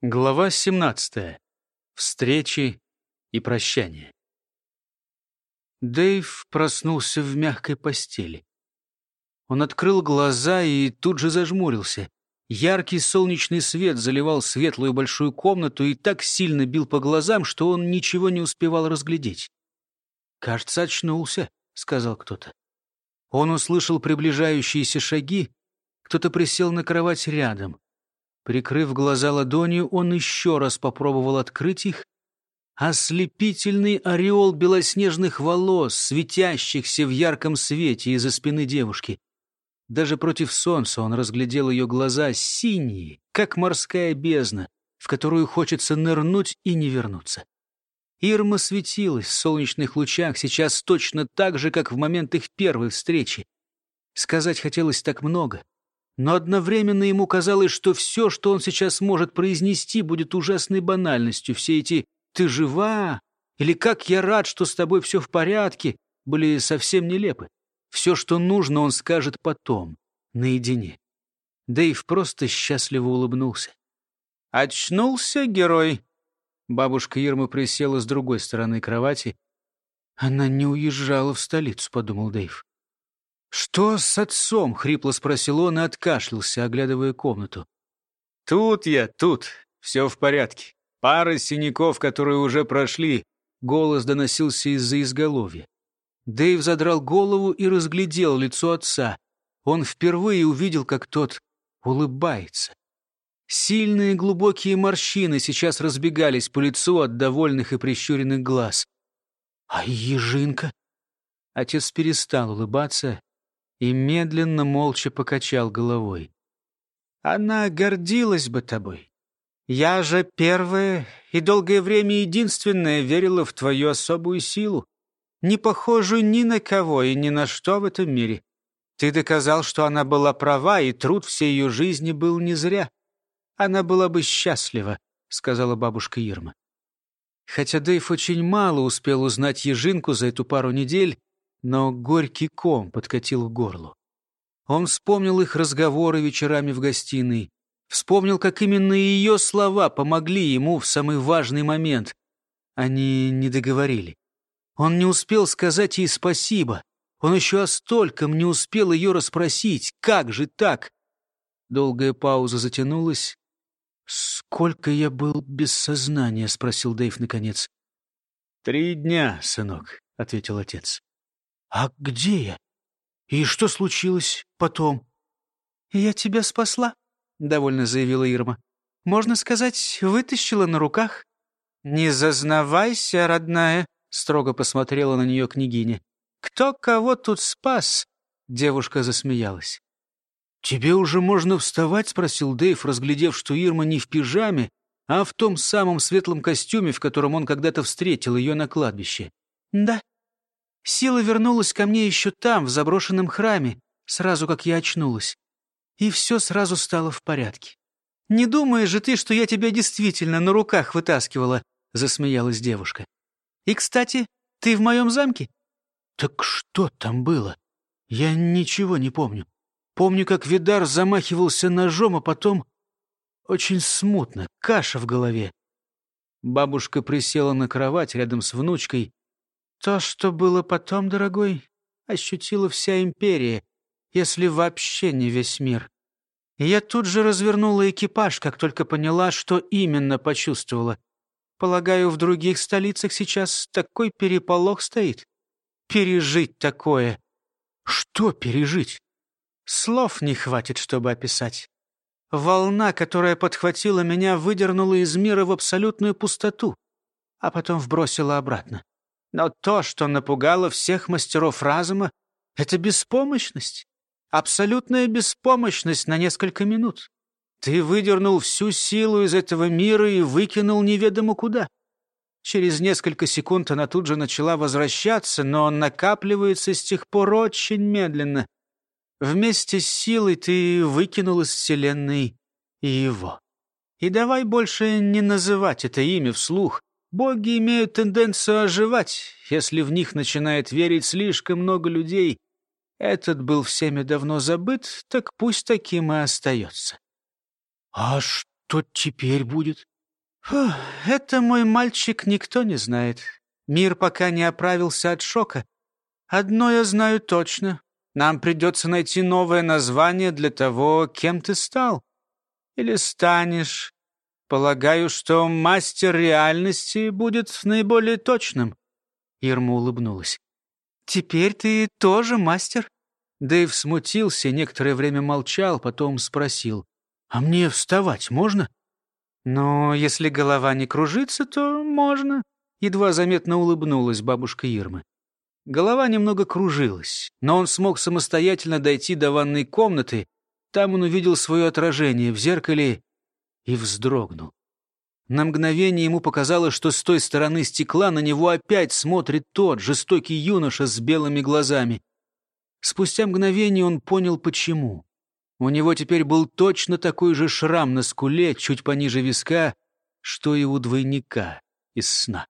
Глава 17. Встречи и прощания. Дэйв проснулся в мягкой постели. Он открыл глаза и тут же зажмурился. Яркий солнечный свет заливал светлую большую комнату и так сильно бил по глазам, что он ничего не успевал разглядеть. «Кажется, очнулся», — сказал кто-то. Он услышал приближающиеся шаги. Кто-то присел на кровать рядом. Прикрыв глаза ладонью, он еще раз попробовал открыть их. Ослепительный ореол белоснежных волос, светящихся в ярком свете из-за спины девушки. Даже против солнца он разглядел ее глаза синие, как морская бездна, в которую хочется нырнуть и не вернуться. Ирма светилась в солнечных лучах сейчас точно так же, как в момент их первой встречи. Сказать хотелось так много — но одновременно ему казалось, что все, что он сейчас может произнести, будет ужасной банальностью. Все эти «ты жива» или «как я рад, что с тобой все в порядке» были совсем нелепы. Все, что нужно, он скажет потом, наедине. Дэйв просто счастливо улыбнулся. «Очнулся, герой?» Бабушка Ирма присела с другой стороны кровати. «Она не уезжала в столицу», — подумал Дэйв. «Что с отцом?» — хрипло спросил он и откашлялся, оглядывая комнату. «Тут я, тут. Все в порядке. Пара синяков, которые уже прошли». Голос доносился из-за изголовья. Дэйв задрал голову и разглядел лицо отца. Он впервые увидел, как тот улыбается. Сильные глубокие морщины сейчас разбегались по лицу от довольных и прищуренных глаз. «А ежинка?» Отец перестал улыбаться и медленно, молча покачал головой. «Она гордилась бы тобой. Я же первая и долгое время единственная верила в твою особую силу, не похожую ни на кого и ни на что в этом мире. Ты доказал, что она была права, и труд всей ее жизни был не зря. Она была бы счастлива», — сказала бабушка Ирма. Хотя Дэйв очень мало успел узнать Ежинку за эту пару недель, но горький ком подкатил к горлу. Он вспомнил их разговоры вечерами в гостиной, вспомнил, как именно ее слова помогли ему в самый важный момент. Они не договорили. Он не успел сказать ей спасибо. Он еще о стольком не успел ее расспросить. Как же так? Долгая пауза затянулась. «Сколько я был без сознания?» — спросил Дэйв наконец. «Три дня, сынок», — ответил отец. «А где я? И что случилось потом?» «Я тебя спасла», — довольно заявила Ирма. «Можно сказать, вытащила на руках». «Не зазнавайся, родная», — строго посмотрела на нее княгиня. «Кто кого тут спас?» — девушка засмеялась. «Тебе уже можно вставать?» — спросил Дэйв, разглядев, что Ирма не в пижаме, а в том самом светлом костюме, в котором он когда-то встретил ее на кладбище. «Да», Сила вернулась ко мне еще там, в заброшенном храме, сразу как я очнулась. И все сразу стало в порядке. «Не думаешь же ты, что я тебя действительно на руках вытаскивала?» — засмеялась девушка. «И, кстати, ты в моем замке?» «Так что там было? Я ничего не помню. Помню, как Видар замахивался ножом, а потом... Очень смутно, каша в голове». Бабушка присела на кровать рядом с внучкой то, что было потом, дорогой, ощутила вся империя, если вообще не весь мир. я тут же развернула экипаж, как только поняла, что именно почувствовала. Полагаю, в других столицах сейчас такой переполох стоит. Пережить такое. Что пережить? Слов не хватит, чтобы описать. Волна, которая подхватила меня, выдернула из мира в абсолютную пустоту, а потом вбросила обратно. Но то, что напугало всех мастеров разума, это беспомощность. Абсолютная беспомощность на несколько минут. Ты выдернул всю силу из этого мира и выкинул неведомо куда. Через несколько секунд она тут же начала возвращаться, но накапливается с тех пор очень медленно. Вместе с силой ты выкинул из Вселенной и его. И давай больше не называть это имя вслух, Боги имеют тенденцию оживать, если в них начинает верить слишком много людей. Этот был всеми давно забыт, так пусть таким и остается. — А что теперь будет? Это мой мальчик никто не знает. Мир пока не оправился от шока. Одно я знаю точно. Нам придется найти новое название для того, кем ты стал. Или станешь. Полагаю, что мастер реальности будет наиболее точным. Ирма улыбнулась. Теперь ты тоже мастер? Дэйв смутился, некоторое время молчал, потом спросил. «А мне вставать можно?» «Но если голова не кружится, то можно», — едва заметно улыбнулась бабушка Ирмы. Голова немного кружилась, но он смог самостоятельно дойти до ванной комнаты. Там он увидел свое отражение в зеркале и вздрогнул. На мгновение ему показалось, что с той стороны стекла на него опять смотрит тот жестокий юноша с белыми глазами. Спустя мгновение он понял, почему. У него теперь был точно такой же шрам на скуле, чуть пониже виска, что и у двойника из сна.